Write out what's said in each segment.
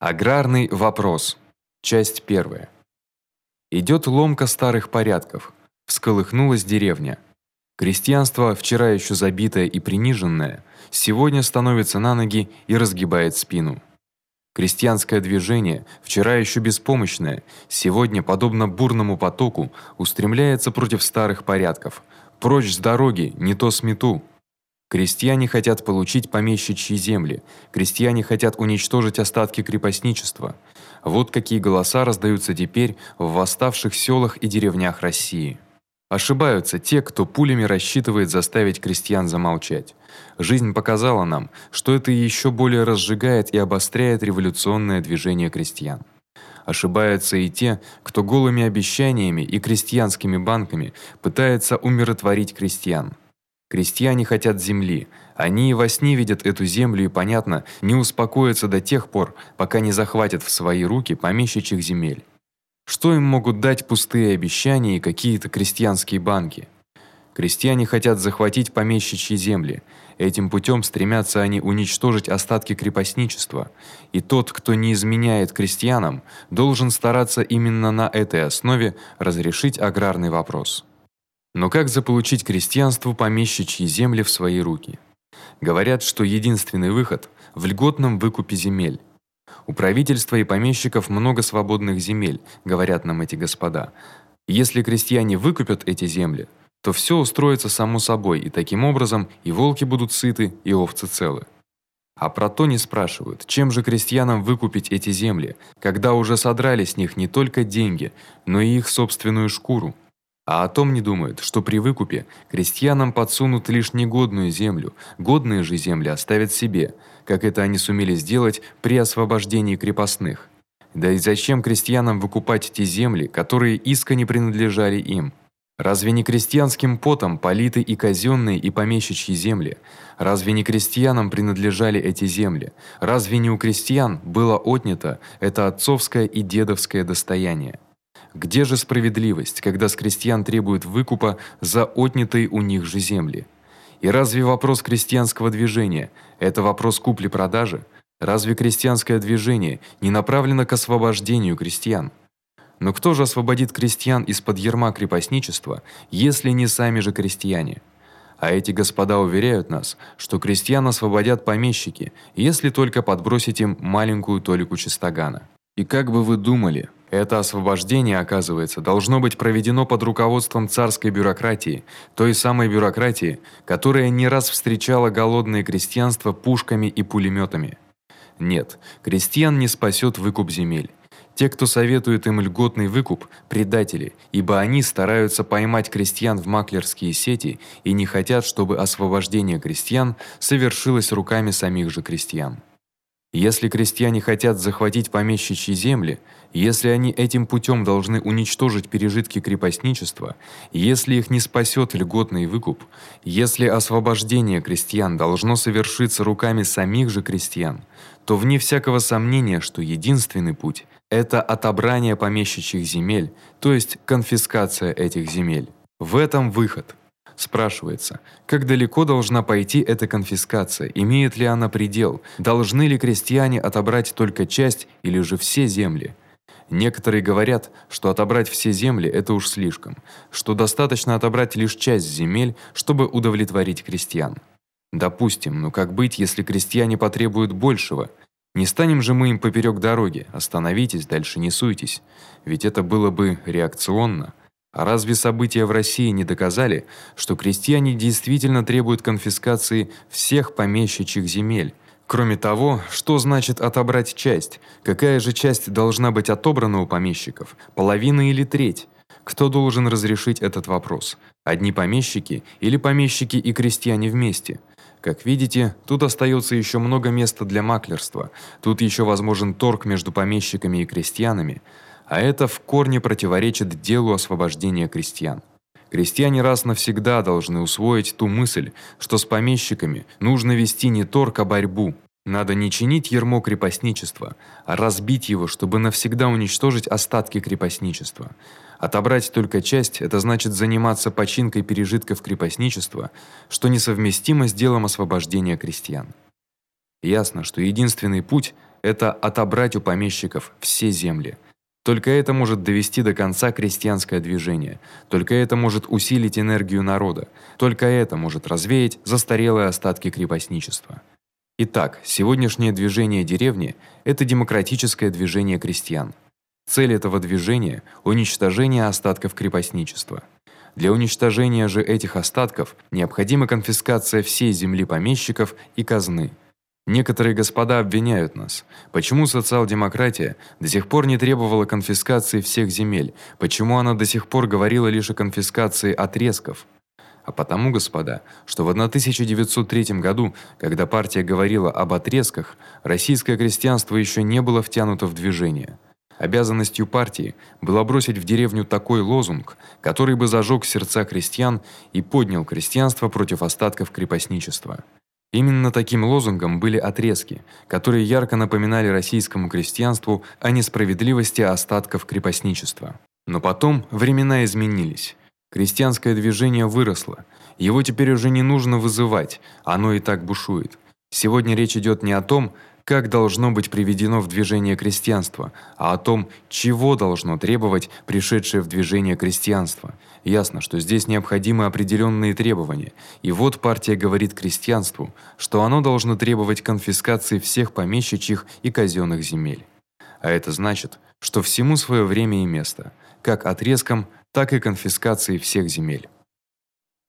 Аграрный вопрос. Часть первая. Идёт ломка старых порядков. Всколыхнулась деревня. Крестьянство, вчера ещё забитое и приниженное, сегодня становится на ноги и разгибает спину. Крестьянское движение, вчера ещё беспомощное, сегодня подобно бурному потоку устремляется против старых порядков. Прочь с дороги, не то смету. Крестьяне хотят получить помещичьи земли. Крестьяне хотят уничтожить остатки крепостничества. Вот какие голоса раздаются теперь в восставших сёлах и деревнях России. Ошибаются те, кто пулями рассчитывает заставить крестьян замолчать. Жизнь показала нам, что это ещё более разжигает и обостряет революционное движение крестьян. Ошибаются и те, кто голыми обещаниями и крестьянскими банками пытается умиротворить крестьян. Крестьяне хотят земли. Они и во сне видят эту землю и понятно, не успокоятся до тех пор, пока не захватят в свои руки помещичьих земель. Что им могут дать пустые обещания и какие-то крестьянские банки? Крестьяне хотят захватить помещичьи земли. Этим путём стремятся они уничтожить остатки крепостничества. И тот, кто не изменяет крестьянам, должен стараться именно на этой основе разрешить аграрный вопрос. Но как заполучить крестьянству помещичьи земли в свои руки? Говорят, что единственный выход в льготном выкупе земель. У правительства и помещиков много свободных земель, говорят нам эти господа. Если крестьяне выкупят эти земли, то всё устроится само собой, и таким образом и волки будут сыты, и овцы целы. А про то не спрашивают, чем же крестьянам выкупить эти земли, когда уже содрали с них не только деньги, но и их собственную шкуру а о том не думают, что при выкупе крестьянам подсунут лишь негодную землю, годные же земли оставят себе, как это они сумели сделать при освобождении крепостных. Да и зачем крестьянам выкупать те земли, которые искони принадлежали им? Разве не крестьянским потом политы и казённые и помещичьи земли? Разве не крестьянам принадлежали эти земли? Разве не у крестьян было отнято это отцовское и дедовское достояние? Где же справедливость, когда с крестьян требуют выкупа за отнятые у них же земли? И разве вопрос крестьянского движения это вопрос купли-продажи? Разве крестьянское движение не направлено к освобождению крестьян? Но кто же освободит крестьян из-под ярма крепостничества, если не сами же крестьяне? А эти господа уверяют нас, что крестьян освободят помещики, если только подбросить им маленькую толику чистогана. И как бы вы думали, это освобождение, оказывается, должно быть проведено под руководством царской бюрократии, той самой бюрократии, которая не раз встречала голодное крестьянство пушками и пулемётами. Нет, крестьян не спасёт выкуп земель. Те, кто советует им льготный выкуп, предатели, ибо они стараются поймать крестьян в маклерские сети и не хотят, чтобы освобождение крестьян совершилось руками самих же крестьян. Если крестьяне хотят захватить помещичьи земли, если они этим путём должны уничтожить пережитки крепостничества, если их не спасёт льготный выкуп, если освобождение крестьян должно совершиться руками самих же крестьян, то вне всякого сомнения, что единственный путь это отобрание помещичьих земель, то есть конфискация этих земель. В этом выход. Спрашивается: как далеко должна пойти эта конфискация? Имеет ли она предел? Должны ли крестьяне отобрать только часть или же все земли? Некоторые говорят, что отобрать все земли это уж слишком, что достаточно отобрать лишь часть земель, чтобы удовлетворить крестьян. Допустим, но как быть, если крестьяне потребуют большего? Не станем же мы им поперёк дороги: остановитесь, дальше не суйтесь. Ведь это было бы реакционно. А разве события в России не доказали, что крестьяне действительно требуют конфискации всех помещичьих земель? Кроме того, что значит отобрать часть? Какая же часть должна быть отобрана у помещиков? Половина или треть? Кто должен разрешить этот вопрос? Одни помещики или помещики и крестьяне вместе? Как видите, тут остаётся ещё много места для маклерства. Тут ещё возможен торг между помещиками и крестьянами а это в корне противоречит делу освобождения крестьян. Крестьяне раз навсегда должны усвоить ту мысль, что с помещиками нужно вести не торг, а борьбу. Надо не чинить ярмо крепостничества, а разбить его, чтобы навсегда уничтожить остатки крепостничества. Отобрать только часть это значит заниматься починкой пережитков крепостничества, что несовместимо с делом освобождения крестьян. Ясно, что единственный путь это отобрать у помещиков все земли. Только это может довести до конца крестьянское движение. Только это может усилить энергию народа. Только это может развеять застарелые остатки крепостничества. Итак, сегодняшнее движение деревни это демократическое движение крестьян. Цель этого движения уничтожение остатков крепостничества. Для уничтожения же этих остатков необходима конфискация всей земли помещиков и казны. Некоторые господа обвиняют нас. Почему социал-демократия до сих пор не требовала конфискации всех земель? Почему она до сих пор говорила лишь о конфискации отрезков? А потому, господа, что в 1903 году, когда партия говорила об отрезках, российское крестьянство еще не было втянуто в движение. Обязанностью партии было бросить в деревню такой лозунг, который бы зажег сердца крестьян и поднял крестьянство против остатков крепостничества. Именно таким лозунгом были отрезки, которые ярко напоминали российскому крестьянству о несправедливости остатков крепостничества. Но потом времена изменились. Крестьянское движение выросло. Его теперь уже не нужно вызывать, оно и так бушует. Сегодня речь идет не о том, как должно быть приведено в движение крестьянство, а о том, чего должно требовать пришедшее в движение крестьянство. Ясно, что здесь необходимы определённые требования. И вот партия говорит крестьянству, что оно должно требовать конфискации всех помещичьих и казённых земель. А это значит, что всему своё время и место, как отрезкам, так и конфискации всех земель.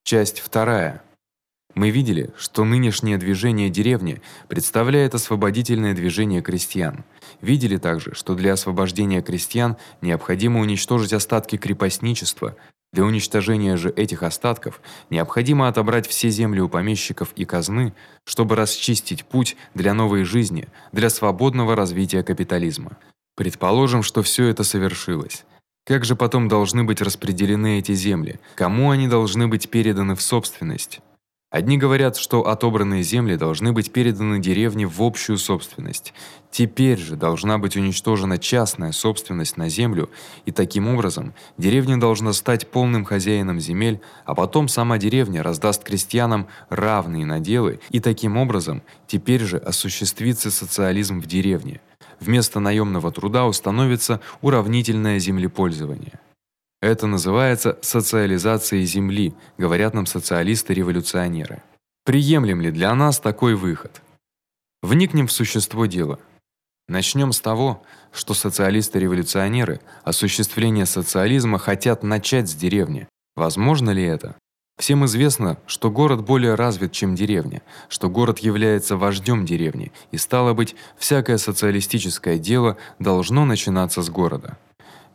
Часть вторая. Мы видели, что нынешнее движение деревни представляет освободительное движение крестьян. Видели также, что для освобождения крестьян необходимо уничтожить остатки крепостничества. Для уничтожения же этих остатков необходимо отобрать все земли у помещиков и казны, чтобы расчистить путь для новой жизни, для свободного развития капитализма. Предположим, что всё это совершилось. Как же потом должны быть распределены эти земли? Кому они должны быть переданы в собственность? Одни говорят, что отобранные земли должны быть переданы деревне в общую собственность. Теперь же должна быть уничтожена частная собственность на землю, и таким образом деревня должна стать полным хозяином земель, а потом сама деревня раздаст крестьянам равные наделы, и таким образом теперь же осуществится социализм в деревне. Вместо наёмного труда установится уравнительное землепользование. Это называется социализацией земли, говорят нам социалисты-революционеры. Приемлем ли для нас такой выход? Вникнем в существо дела. Начнём с того, что социалисты-революционеры осуществление социализма хотят начать с деревни. Возможно ли это? Всем известно, что город более развит, чем деревня, что город является вождём деревни, и стало быть, всякое социалистическое дело должно начинаться с города.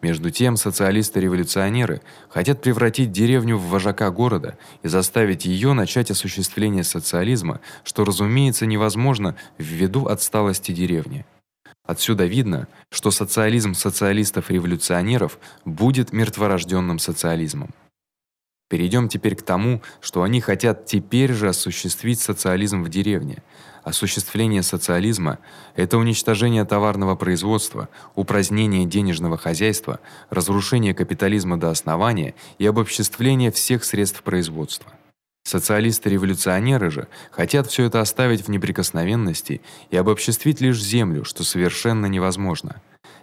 Между тем социалисты-революционеры хотят превратить деревню в вожака города и заставить её начать осуществление социализма, что, разумеется, невозможно ввиду отсталости деревни. Отсюда видно, что социализм социалистов-революционеров будет мертворождённым социализмом. Перейдём теперь к тому, что они хотят теперь же осуществить социализм в деревне. Осуществление социализма это уничтожение товарного производства, упразднение денежного хозяйства, разрушение капитализма до основания и обобществление всех средств производства. Социалисты-революционеры же хотят всё это оставить в неприкосновенности и обобществить лишь землю, что совершенно невозможно.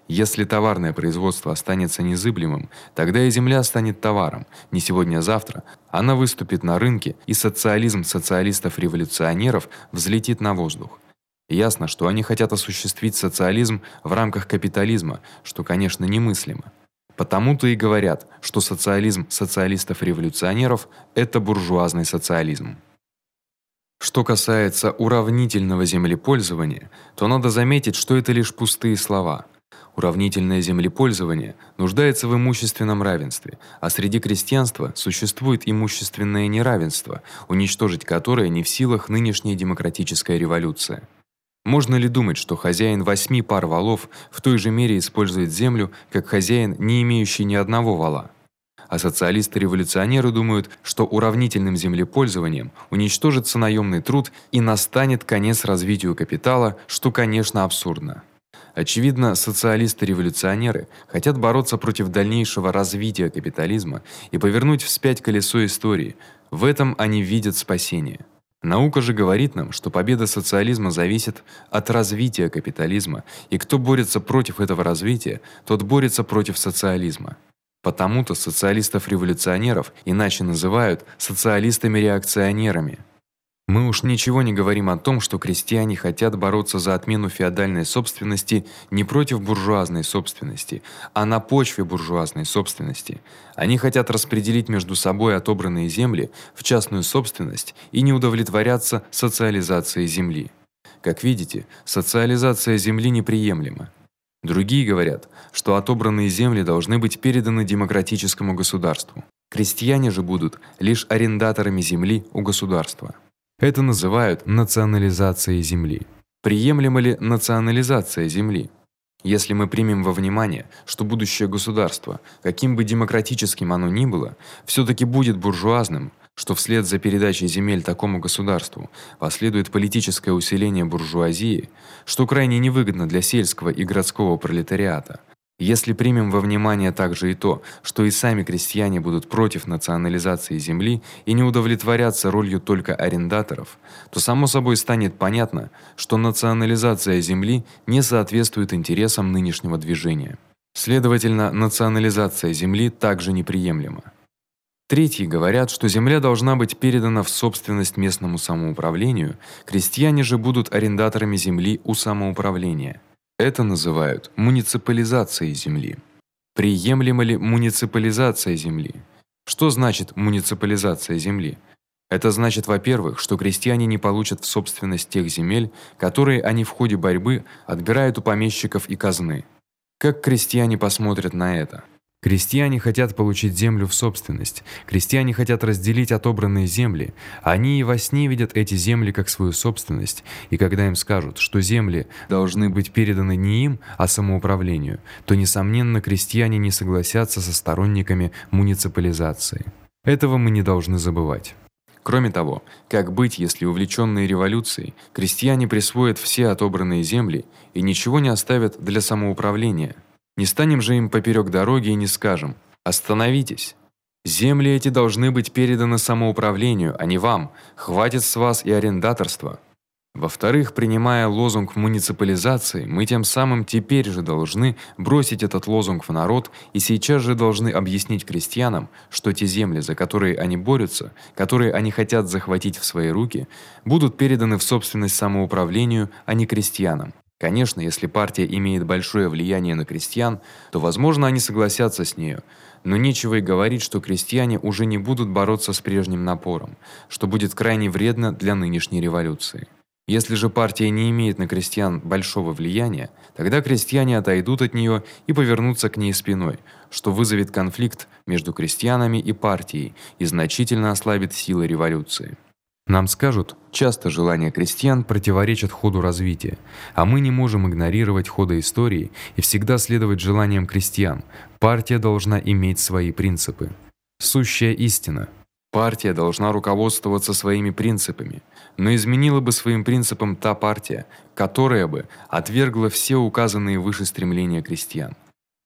Если товарное производство останется незыблемым, тогда и земля станет товаром. Не сегодня, а завтра она выступит на рынке, и социализм социалистов-революционеров взлетит на воздух. Ясно, что они хотят осуществить социализм в рамках капитализма, что, конечно, немыслимо. Потому-то и говорят, что социализм социалистов-революционеров это буржуазный социализм. Что касается уравнительного землепользования, то надо заметить, что это лишь пустые слова. Уравнительное землепользование нуждается в имущественном равенстве, а среди крестьянства существует имущественное неравенство, уничтожить которое не в силах нынешняя демократическая революция. Можно ли думать, что хозяин восьми пар валов в той же мере использует землю, как хозяин, не имеющий ни одного вала? А социалисты-революционеры думают, что уравнительным землепользованием уничтожится наёмный труд и настанет конец развитию капитала, что, конечно, абсурдно. Очевидно, социалисты-революционеры хотят бороться против дальнейшего развития капитализма и повернуть вспять колесо истории. В этом они видят спасение. Наука же говорит нам, что победа социализма зависит от развития капитализма, и кто борется против этого развития, тот борется против социализма. Потому-то социалистов-революционеров иначе называют социалистами-реакционерами. Мы уж ничего не говорим о том, что крестьяне хотят бороться за отмену феодальной собственности не против буржуазной собственности, а на почве буржуазной собственности. Они хотят распределить между собой отобранные земли в частную собственность и не удовлетворяться социализацией земли. Как видите, социализация земли неприемлема. Другие говорят, что отобранные земли должны быть переданы демократическому государству. Крестьяне же будут лишь арендаторами земли у государства. Это называют национализацией земли. Приемлема ли национализация земли? Если мы примем во внимание, что будущее государство, каким бы демократическим оно ни было, всё таки будет буржуазным, что вслед за передачей земель такому государству последует политическое усиление буржуазии, что крайне невыгодно для сельского и городского пролетариата, если примем во внимание также и то, что и сами крестьяне будут против национализации земли и не удовлетворятся ролью только арендаторов, то само собой станет понятно, что национализация земли не соответствует интересам нынешнего движения. Следовательно, национализация земли также неприемлема. Третьи говорят, что земля должна быть передана в собственность местному самоуправлению, крестьяне же будут арендаторами земли у самоуправления. Это называют муниципализацией земли. Приемлема ли муниципализация земли? Что значит муниципализация земли? Это значит, во-первых, что крестьяне не получат в собственность тех земель, которые они в ходе борьбы отбирают у помещиков и казны. Как крестьяне посмотрят на это? Крестьяне хотят получить землю в собственность. Крестьяне хотят разделить отобранные земли. Они и во сне видят эти земли как свою собственность, и когда им скажут, что земли должны быть переданы не им, а самоуправлению, то несомненно крестьяне не согласятся со сторонниками муниципализации. Этого мы не должны забывать. Кроме того, как быть, если увлечённые революцией крестьяне присвоят все отобранные земли и ничего не оставят для самоуправления? Не станем же им поперёк дороги и не скажем: "Остановитесь. Земли эти должны быть переданы самоуправлению, а не вам. Хватит с вас и арендаторства". Во-вторых, принимая лозунг муниципализации, мы тем самым теперь же должны бросить этот лозунг в народ и сейчас же должны объяснить крестьянам, что те земли, за которые они борются, которые они хотят захватить в свои руки, будут переданы в собственность самоуправлению, а не крестьянам. Конечно, если партия имеет большое влияние на крестьян, то, возможно, они согласятся с нею. Но нечего и говорить, что крестьяне уже не будут бороться с прежним напором, что будет крайне вредно для нынешней революции. Если же партия не имеет на крестьян большого влияния, тогда крестьяне отойдут от неё и повернутся к ней спиной, что вызовет конфликт между крестьянами и партией и значительно ослабит силы революции. Нам скажут, часто желания крестьян противоречат ходу развития, а мы не можем игнорировать хода истории и всегда следовать желаниям крестьян. Партия должна иметь свои принципы. Сущая истина. Партия должна руководствоваться своими принципами, но изменила бы своим принципам та партия, которая бы отвергла все указанные выше стремления крестьян.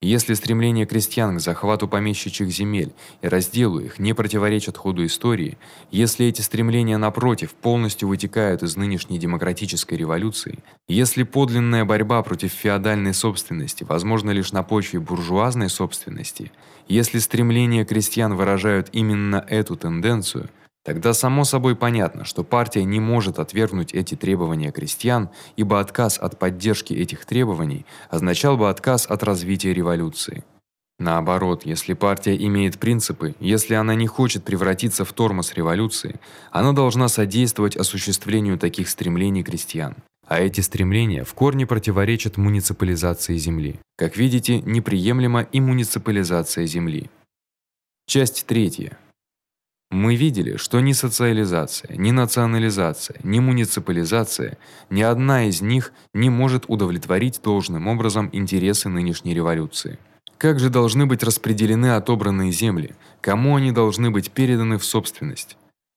Если стремление крестьян к захвату помещичьих земель и разделу их не противоречат ходу истории, если эти стремления напротив полностью вытекают из нынешней демократической революции, если подлинная борьба против феодальной собственности возможна лишь на почве буржуазной собственности, если стремления крестьян выражают именно эту тенденцию, Тогда само собой понятно, что партия не может отвергнуть эти требования крестьян, ибо отказ от поддержки этих требований означал бы отказ от развития революции. Наоборот, если партия имеет принципы, если она не хочет превратиться в тормоз революции, она должна содействовать осуществлению таких стремлений крестьян. А эти стремления в корне противоречат муниципализации земли. Как видите, неприемлема и муниципализация земли. Часть третья. Мы видели, что ни социализация, ни национализация, ни муниципализация, ни одна из них не может удовлетворить должным образом интересы нынешней революции. Как же должны быть распределены отобранные земли? Кому они должны быть переданы в собственность?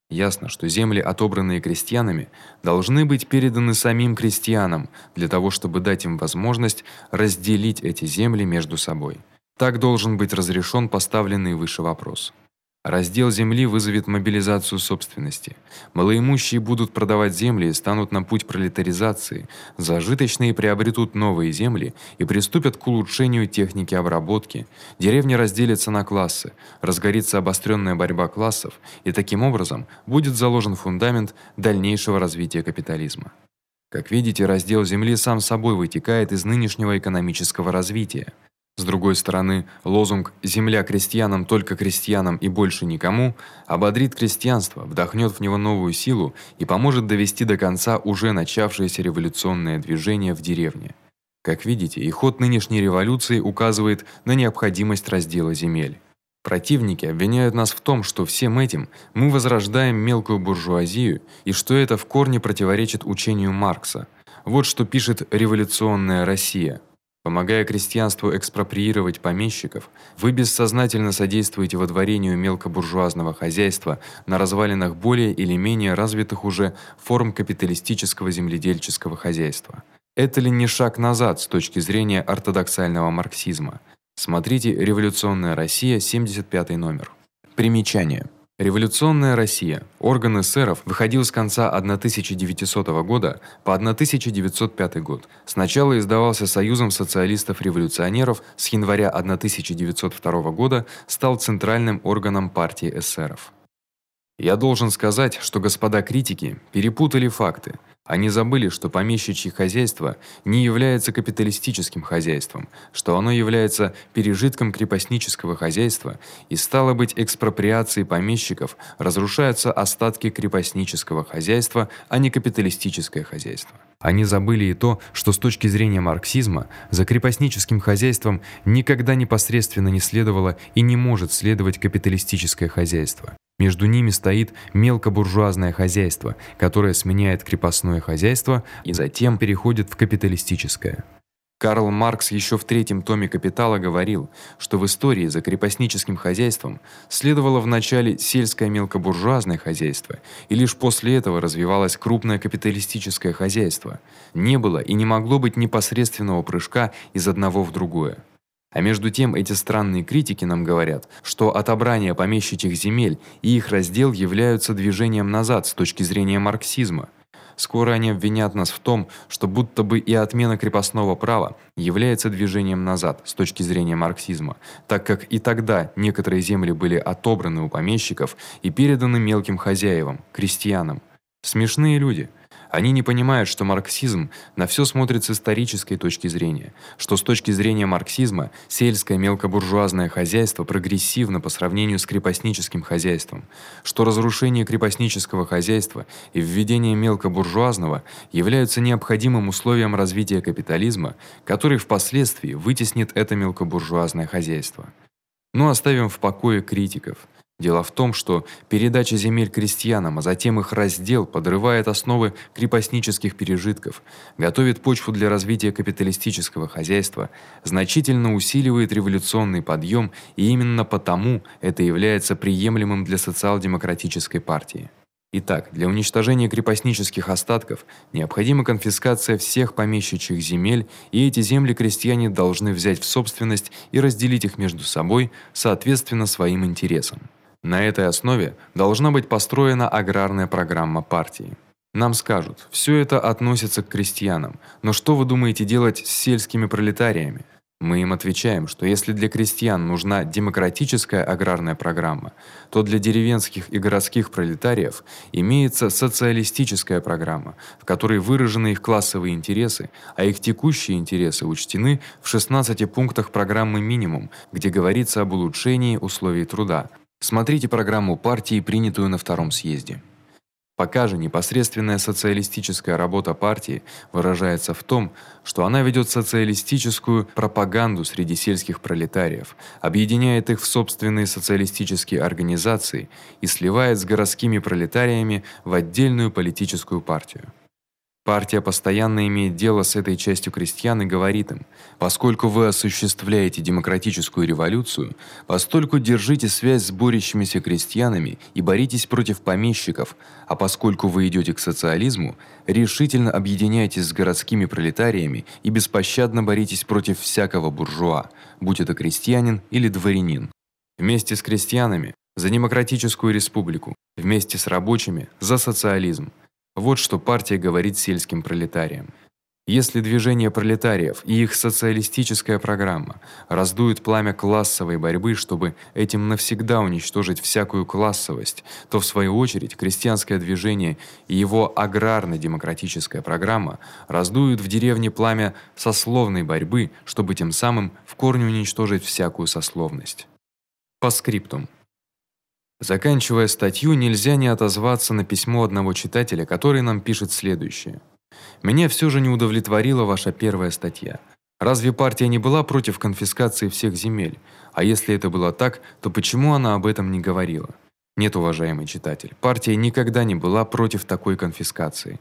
Ясно, что земли, отобранные крестьянами, должны быть переданы самим крестьянам для того, чтобы дать им возможность разделить эти земли между собой. Так должен быть разрешен поставленный выше вопрос. Раздел земли вызовет мобилизацию собственности. Малоимущие будут продавать земли и станут на путь пролетаризации. Зажиточные приобретут новые земли и приступят к улучшению техники обработки. Деревни разделятся на классы, разгорится обострённая борьба классов, и таким образом будет заложен фундамент дальнейшего развития капитализма. Как видите, раздел земли сам собой вытекает из нынешнего экономического развития. С другой стороны, лозунг земля крестьянам, только крестьянам и больше никому ободрит крестьянство, вдохнёт в него новую силу и поможет довести до конца уже начавшееся революционное движение в деревне. Как видите, и ход нынешней революции указывает на необходимость раздела земель. Противники обвиняют нас в том, что всем этим мы возрождаем мелкую буржуазию и что это в корне противоречит учению Маркса. Вот что пишет революционная Россия. Помогая крестьянству экспроприировать помещиков, вы бессознательно содействуете водворению мелкобуржуазного хозяйства на развалинах более или менее развитых уже форм капиталистического земледельческого хозяйства. Это ли не шаг назад с точки зрения ортодоксального марксизма? Смотрите Революционная Россия, 75 номер. Примечание. Революционная Россия. Орган эсеров выходил с конца 1900 года по 1905 год. Сначала издавался Союзом социалистов-революционеров, с января 1902 года стал центральным органом партии эсеров. Я должен сказать, что господа критики перепутали факты. Они забыли, что помещичье хозяйство не является капиталистическим хозяйством, что оно является пережитком крепостнического хозяйства, и стало быть, экспроприацией помещиков разрушаются остатки крепостнического хозяйства, а не капиталистическое хозяйство. Они забыли и то, что с точки зрения марксизма за крепостническим хозяйством никогда непосредственно не следовало и не может следовать капиталистическое хозяйство. Между ними стоит мелкобуржуазное хозяйство, которое сменяет крепостное хозяйство и затем переходит в капиталистическое. Карл Маркс ещё в третьем томе Капитала говорил, что в истории за крепостническим хозяйством следовало вначале сельское мелкобуржуазное хозяйство, и лишь после этого развивалось крупное капиталистическое хозяйство. Не было и не могло быть непосредственного прыжка из одного в другое. А между тем эти странные критики нам говорят, что отобрание помещичьих земель и их раздел являются движением назад с точки зрения марксизма. Скоро они обвинят нас в том, что будто бы и отмена крепостного права является движением назад с точки зрения марксизма, так как и тогда некоторые земли были отобраны у помещиков и переданы мелким хозяевам, крестьянам. Смешные люди. Они не понимают, что марксизм на всё смотрит с исторической точки зрения, что с точки зрения марксизма сельское мелкобуржуазное хозяйство прогрессивно по сравнению с крепостническим хозяйством, что разрушение крепостнического хозяйства и введение мелкобуржуазного являются необходимым условием развития капитализма, который впоследствии вытеснит это мелкобуржуазное хозяйство. Но оставим в покое критиков. Дело в том, что передача земель крестьянам, а затем их раздел подрывает основы крепостнических пережитков, готовит почву для развития капиталистического хозяйства, значительно усиливает революционный подъем, и именно потому это является приемлемым для социал-демократической партии. Итак, для уничтожения крепостнических остатков необходима конфискация всех помещичьих земель, и эти земли крестьяне должны взять в собственность и разделить их между собой соответственно своим интересам. На этой основе должна быть построена аграрная программа партии. Нам скажут: "Всё это относится к крестьянам. Но что вы думаете делать с сельскими пролетариями?" Мы им отвечаем, что если для крестьян нужна демократическая аграрная программа, то для деревенских и городских пролетариев имеется социалистическая программа, в которой выражены их классовые интересы, а их текущие интересы учтены в 16 пунктах программы минимум, где говорится об улучшении условий труда, Смотрите программу партии, принятую на втором съезде. Пока же непосредственная социалистическая работа партии выражается в том, что она ведёт социалистическую пропаганду среди сельских пролетариев, объединяет их в собственные социалистические организации и сливает с городскими пролетариями в отдельную политическую партию. Партия постоянно имеет дело с этой частью крестьян и говорит им: "Поскольку вы осуществляете демократическую революцию, постольку держите связь с борющимися крестьянами и боритесь против помещиков, а поскольку вы идёте к социализму, решительно объединяйтесь с городскими пролетариями и беспощадно боритесь против всякого буржуа, будь это крестьянин или дворянин". Вместе с крестьянами За демократическую республику, вместе с рабочими за социализм. Вот что партия говорит сельским пролетариям. Если движение пролетариев и их социалистическая программа раздуют пламя классовой борьбы, чтобы этим навсегда уничтожить всякую классовость, то в свою очередь крестьянское движение и его аграрно-демократическая программа раздуют в деревне пламя сословной борьбы, чтобы тем самым в корне уничтожить всякую сословность. По скриптум. Заканчивая статью, нельзя не отозваться на письмо одного читателя, который нам пишет следующее: меня все же не удовлетворила ваша первая статья. Разве партия не была против конфискации всех земель? А если это было так, то почему она об этом не говорила? Нет, уважаемый читатель, партия никогда не была против такой конфискации.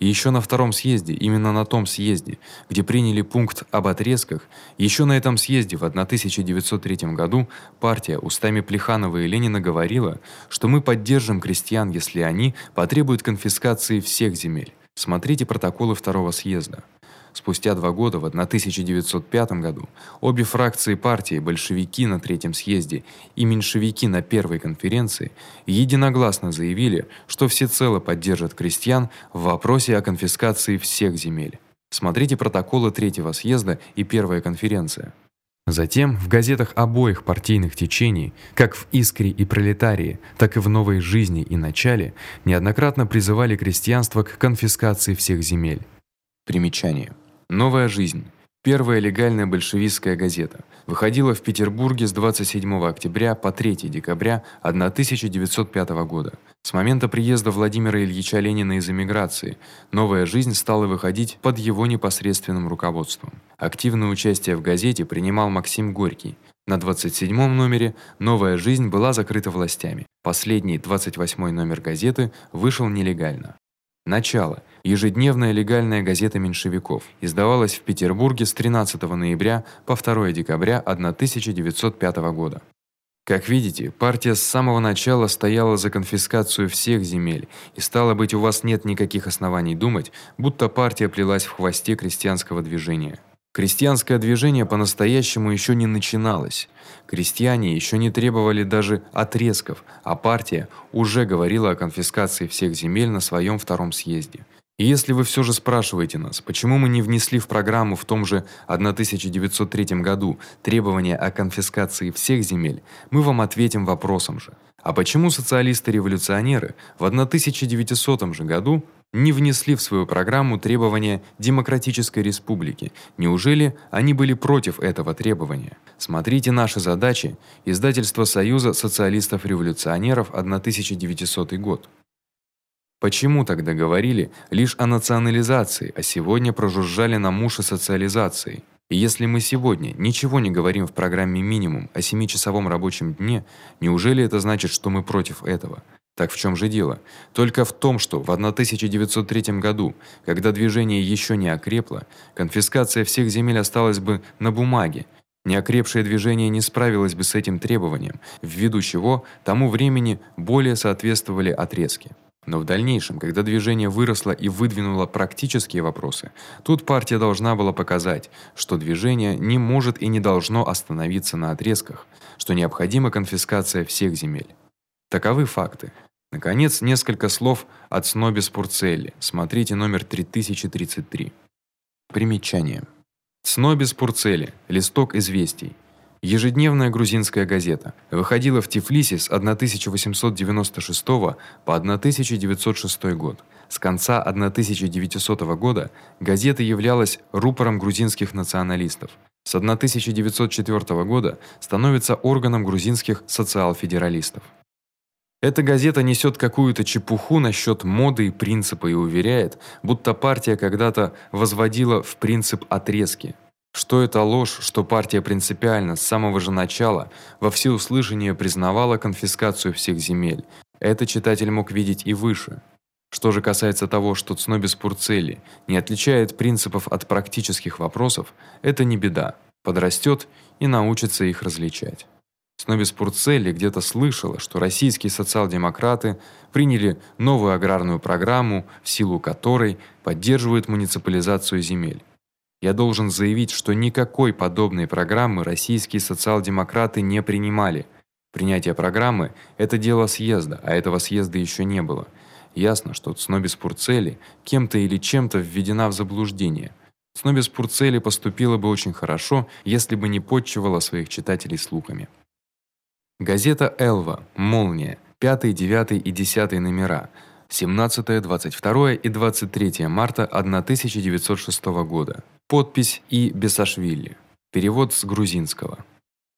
И еще на втором съезде, именно на том съезде, где приняли пункт об отрезках, еще на этом съезде в 1903 году партия устами Плеханова и Ленина говорила, что мы поддержим крестьян, если они потребуют конфискации всех земель. Смотрите протоколы второго съезда. Спустя два года в 1905 году обе фракции партии, большевики на третьем съезде и меньшевики на первой конференции, единогласно заявили, что всецело поддержат крестьян в вопросе о конфискации всех земель. Смотрите протоколы третьего съезда и первая конференция. Затем в газетах обоих партийных течений, как в Искре и Пролетарии, так и в Новой жизни и Начале, неоднократно призывали крестьянство к конфискации всех земель. Примечание: Новая жизнь Первая легальная большевистская газета выходила в Петербурге с 27 октября по 3 декабря 1905 года. С момента приезда Владимира Ильича Ленина из эмиграции Новая жизнь стала выходить под его непосредственным руководством. Активное участие в газете принимал Максим Горький. На 27-м номере Новая жизнь была закрыта властями. Последний 28-й номер газеты вышел нелегально. Начало. Ежедневная легальная газета меньшевиков издавалась в Петербурге с 13 ноября по 2 декабря 1905 года. Как видите, партия с самого начала стояла за конфискацию всех земель, и стало быть, у вас нет никаких оснований думать, будто партия плелась в хвосте крестьянского движения. Крестьянское движение по-настоящему еще не начиналось. Крестьяне еще не требовали даже отрезков, а партия уже говорила о конфискации всех земель на своем втором съезде. И если вы все же спрашиваете нас, почему мы не внесли в программу в том же 1903 году требования о конфискации всех земель, мы вам ответим вопросом же. А почему социалисты-революционеры в 1900 же году не внесли в свою программу требования демократической республики? Неужели они были против этого требования? Смотрите наши задачи. Издательство Союза социалистов-революционеров 1900 год. Почему тогда говорили лишь о национализации, а сегодня прожужжали на уши социализации? Если мы сегодня ничего не говорим в программе минимум о семичасовом рабочем дне, неужели это значит, что мы против этого? Так в чём же дело? Только в том, что в 1903 году, когда движение ещё не окрепло, конфискация всех земель осталась бы на бумаге. Неокрепшее движение не справилось бы с этим требованием, ввиду чего тому времени более соответствовали отрезки. Но в дальнейшем, когда движение выросло и выдвинуло практические вопросы, тут партия должна была показать, что движение не может и не должно остановиться на отрезках, что необходима конфискация всех земель. Таковы факты. Наконец, несколько слов от Снобис Пурцелли. Смотрите номер 3033. Примечание. Снобис Пурцелли. Листок известий. Ежедневная грузинская газета выходила в Тифлисе с 1896 по 1906 год. С конца 1900 года газета являлась рупором грузинских националистов. С 1904 года становится органом грузинских социал-федералистов. Эта газета несёт какую-то чепуху насчёт моды и принципа и уверяет, будто партия когда-то возводила в принцип отрезки. Что это ложь, что партия принципиально с самого же начала во всеуслышание признавала конфискацию всех земель. Это читатель мог видеть и выше. Что же касается того, что Цнобис Пурцелли не отличает принципов от практических вопросов, это не беда. Подрастёт и научится их различать. Цнобис Пурцелли где-то слышала, что российские социал-демократы приняли новую аграрную программу, в силу которой поддерживают муниципализацию земель. Я должен заявить, что никакой подобной программы российские социал-демократы не принимали. Принятие программы это дело съезда, а этого съезда еще не было. Ясно, что Цнобис Пурцели кем-то или чем-то введена в заблуждение. Цнобис Пурцели поступила бы очень хорошо, если бы не подчивала своих читателей слухами. Газета Элва, Молния, 5, 9 и 10 номера. 17, 22 и 23 марта 1906 года. Подпись И Бесашвили. Перевод с грузинского.